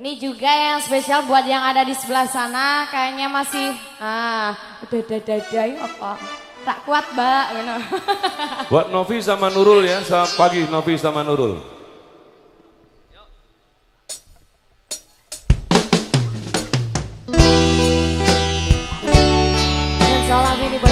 Ini juga yang spesial buat yang ada di sebelah sana kayaknya masih ah udah dadai apa tak kuat mbak. Buat Novi sama Nurul ya, selamat pagi Novi sama Nurul. Dan salam ini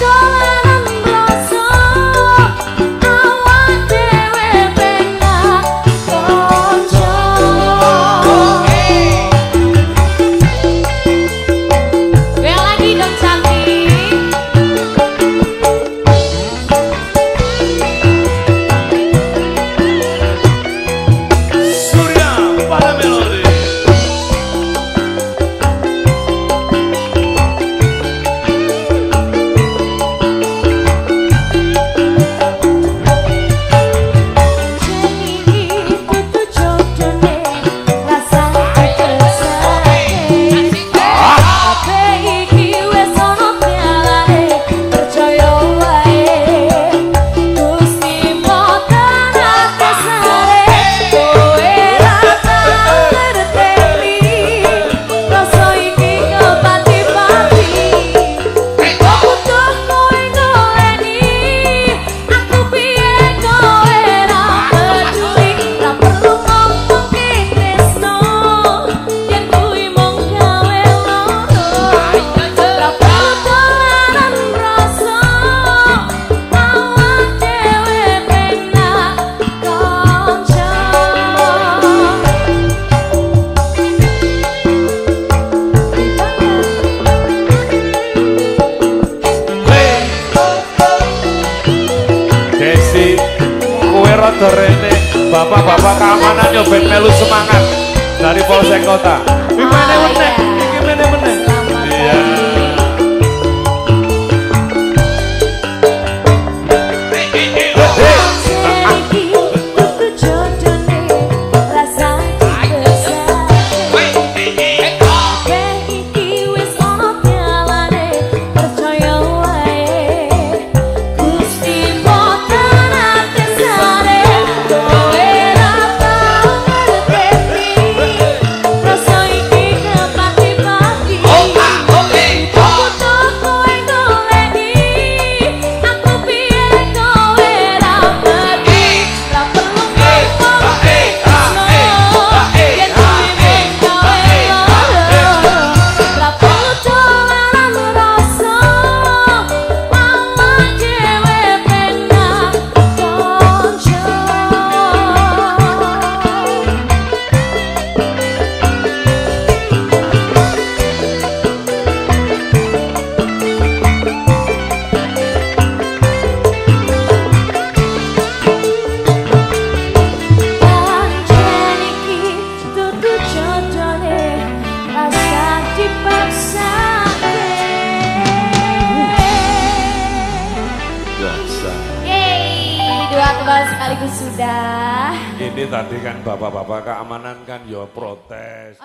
멈춰! Baby. Kue rada rene. Bapak-bapak keamanan nyobet melu semangat dari Polsek Kota. Iki meneh sekaligus sudah. Ini tadi kan bapak-bapak keamanan kan ya protes.